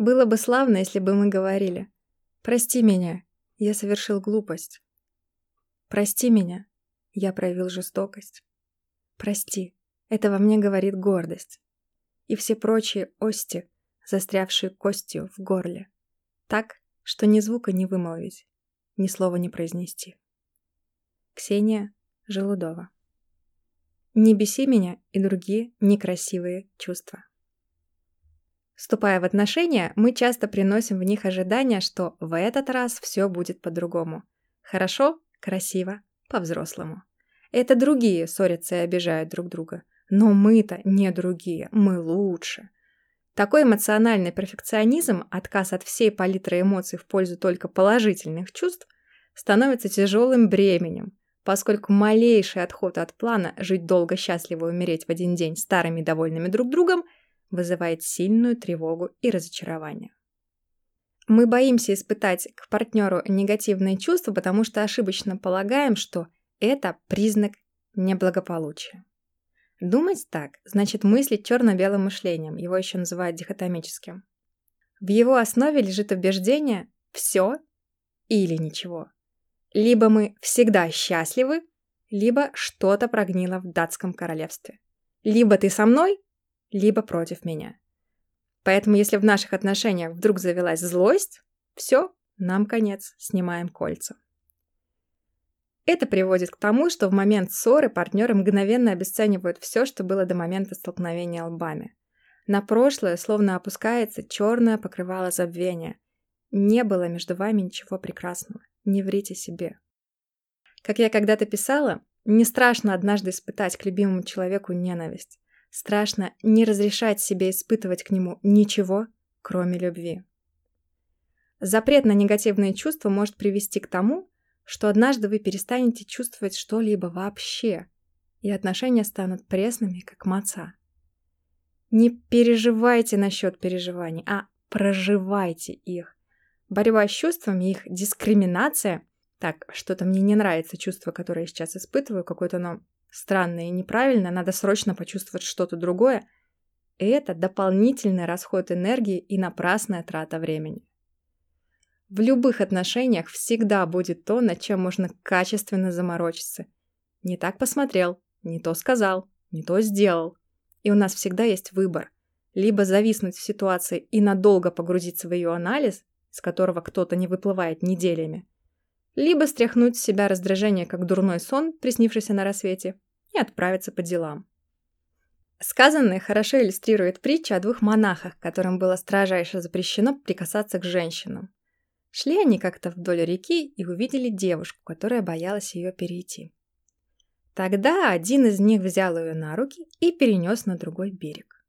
Было бы славно, если бы мы говорили «Прости меня, я совершил глупость». «Прости меня, я проявил жестокость». «Прости, это во мне говорит гордость». И все прочие ости, застрявшие костью в горле. Так, что ни звука не вымолвить, ни слова не произнести. Ксения Желудова Не беси меня и другие некрасивые чувства. Вступая в отношения, мы часто приносим в них ожидания, что в этот раз все будет по-другому. Хорошо, красиво, по-взрослому. Это другие ссорятся и обижают друг друга. Но мы-то не другие, мы лучше. Такой эмоциональный перфекционизм, отказ от всей палитры эмоций в пользу только положительных чувств, становится тяжелым бременем, поскольку малейший отход от плана жить долго, счастливо умереть в один день старыми довольными друг другом – вызывает сильную тревогу и разочарование. Мы боимся испытать к партнеру негативные чувства, потому что ошибочно полагаем, что это признак неблагополучия. Думать так значит мыслить черно-белым мышлением, его еще называют дихотомическим. В его основе лежит убеждение «все» или «ничего». Либо мы всегда счастливы, либо что-то прогнило в датском королевстве. Либо ты со мной, либо против меня. Поэтому если в наших отношениях вдруг завелась злость, все, нам конец, снимаем кольца. Это приводит к тому, что в момент ссоры партнеры мгновенно обесценивают все, что было до момента столкновения лбами. На прошлое словно опускается черное покрывало забвения. Не было между вами ничего прекрасного. Не врите себе. Как я когда-то писала, не страшно однажды испытать к любимому человеку ненависть. Страшно не разрешать себе испытывать к нему ничего, кроме любви. Запрет на негативные чувства может привести к тому, что однажды вы перестанете чувствовать что-либо вообще, и отношения станут пресными, как маца. Не переживайте насчет переживаний, а проживайте их. Борьба с чувствами, их дискриминация. Так, что-то мне не нравится чувство, которое я сейчас испытываю, какое-то оно странно и неправильно, надо срочно почувствовать что-то другое, и это дополнительный расход энергии и напрасная трата времени. В любых отношениях всегда будет то, над чем можно качественно заморочиться. Не так посмотрел, не то сказал, не то сделал. И у нас всегда есть выбор. Либо зависнуть в ситуации и надолго погрузиться в ее анализ, с которого кто-то не выплывает неделями, либо стряхнуть с себя раздражение, как дурной сон, приснившийся на рассвете, и отправиться по делам. Сказанное хорошо иллюстрирует притча о двух монахах, которым было строжайше запрещено прикасаться к женщинам. Шли они как-то вдоль реки и увидели девушку, которая боялась ее перейти. Тогда один из них взял ее на руки и перенес на другой берег.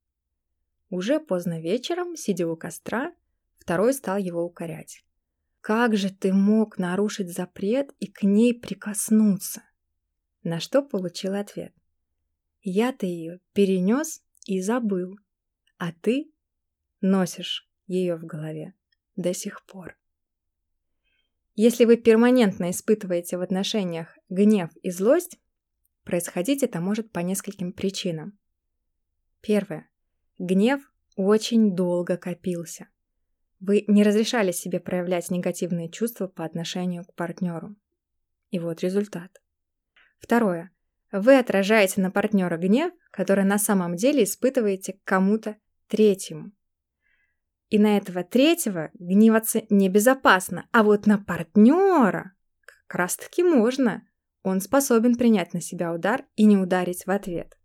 Уже поздно вечером, сидя у костра, второй стал его укорять. Как же ты мог нарушить запрет и к ней прикоснуться? На что получил ответ. Я-то ее перенес и забыл, а ты носишь ее в голове до сих пор. Если вы перманентно испытываете в отношениях гнев и злость, происходить это может по нескольким причинам. Первое. Гнев очень долго копился. Вы не разрешали себе проявлять негативные чувства по отношению к партнеру. И вот результат. Второе. Вы отражаете на партнера гнев, который на самом деле испытываете к кому-то третьему. И на этого третьего гневаться небезопасно, а вот на партнера как раз-таки можно. Он способен принять на себя удар и не ударить в ответ.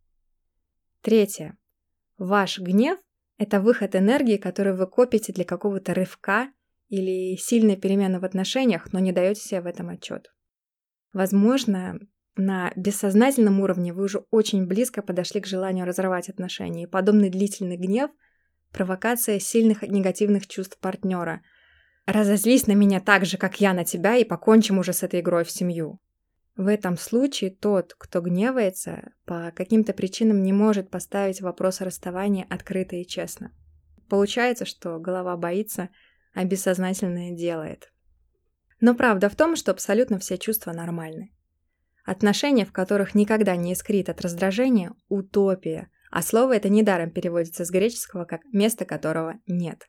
Третье. Ваш гнев это выход энергии, которую вы копите для какого-то рывка или сильной перемены в отношениях, но не даете себе в этом отчет. Возможно, на бессознательном уровне вы уже очень близко подошли к желанию разорвать отношения. И подобный длительный гнев – провокация сильных негативных чувств партнера. Разозлись на меня так же, как я на тебя, и покончим уже с этой игрой в семью. В этом случае тот, кто гневается, по каким-то причинам не может поставить вопрос о расставании открыто и честно. Получается, что голова боится, а бессознательное делает. Но правда в том, что абсолютно все чувства нормальны. Отношения, в которых никогда не искрит от раздражения – утопия, а слово это недаром переводится с греческого как «место которого нет».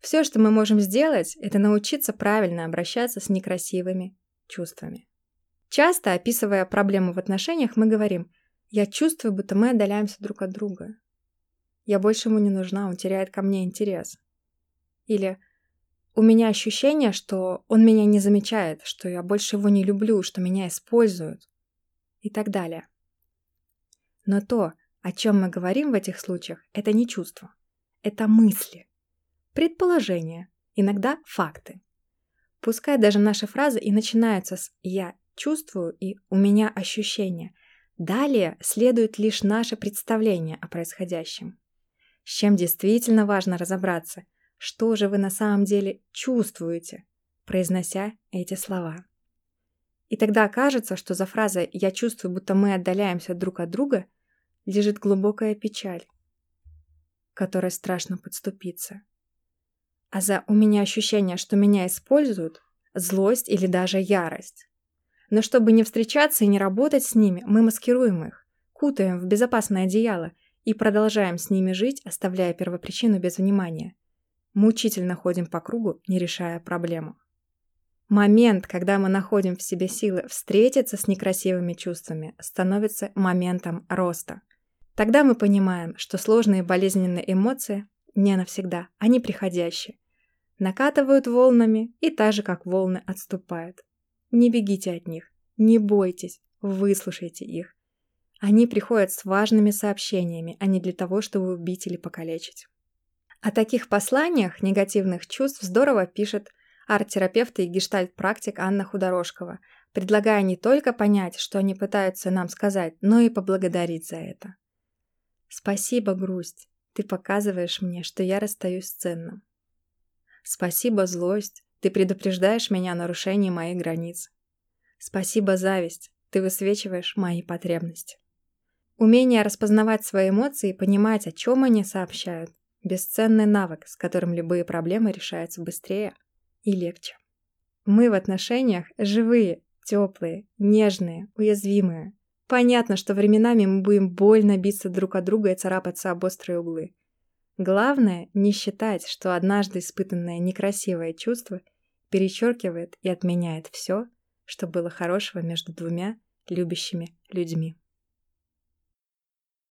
Все, что мы можем сделать, это научиться правильно обращаться с некрасивыми чувствами. Часто, описывая проблему в отношениях, мы говорим «я чувствую, будто мы отдаляемся друг от друга». «Я больше ему не нужна, он теряет ко мне интерес». Или «у меня ощущение, что он меня не замечает, что я больше его не люблю, что меня используют» и так далее. Но то, о чем мы говорим в этих случаях, это не чувство. Это мысли, предположения, иногда факты. Пускай даже наши фразы и начинаются с «я чувствую» и «у меня ощущение», далее следует лишь наше представление о происходящем. С чем действительно важно разобраться, что же вы на самом деле чувствуете, произнося эти слова. И тогда окажется, что за фразой «я чувствую, будто мы отдаляемся друг от друга» лежит глубокая печаль, которой страшно подступиться. А за «у меня ощущение, что меня используют» злость или даже ярость. Но чтобы не встречаться и не работать с ними, мы маскируем их, кутаем в безопасное одеяло и продолжаем с ними жить, оставляя первопричину без внимания. Мучительно ходим по кругу, не решая проблему. Момент, когда мы находим в себе силы встретиться с некрасивыми чувствами, становится моментом роста. Тогда мы понимаем, что сложные болезненные эмоции не навсегда, они приходящие. Накатывают волнами и так же, как волны, отступают. Не бегите от них, не бойтесь, выслушайте их. Они приходят с важными сообщениями, а не для того, чтобы убить или покалечить. О таких посланиях негативных чувств здорово пишет арт-терапевт и гештальт-практик Анна Худорожкова, предлагая не только понять, что они пытаются нам сказать, но и поблагодарить за это. Спасибо, грусть. Ты показываешь мне, что я расстаюсь с ценным. Спасибо, злость. Ты предупреждаешь меня о нарушении моих границ. Спасибо, зависть. Ты высвечиваешь мои потребности. Умение распознавать свои эмоции и понимать, о чем они сообщают – бесценный навык, с которым любые проблемы решаются быстрее и легче. Мы в отношениях живые, теплые, нежные, уязвимые, Понятно, что временами мы будем больно биться друг от друга и царапаться об острые углы. Главное не считать, что однажды испытанное некрасивое чувство перечеркивает и отменяет все, что было хорошего между двумя любящими людьми.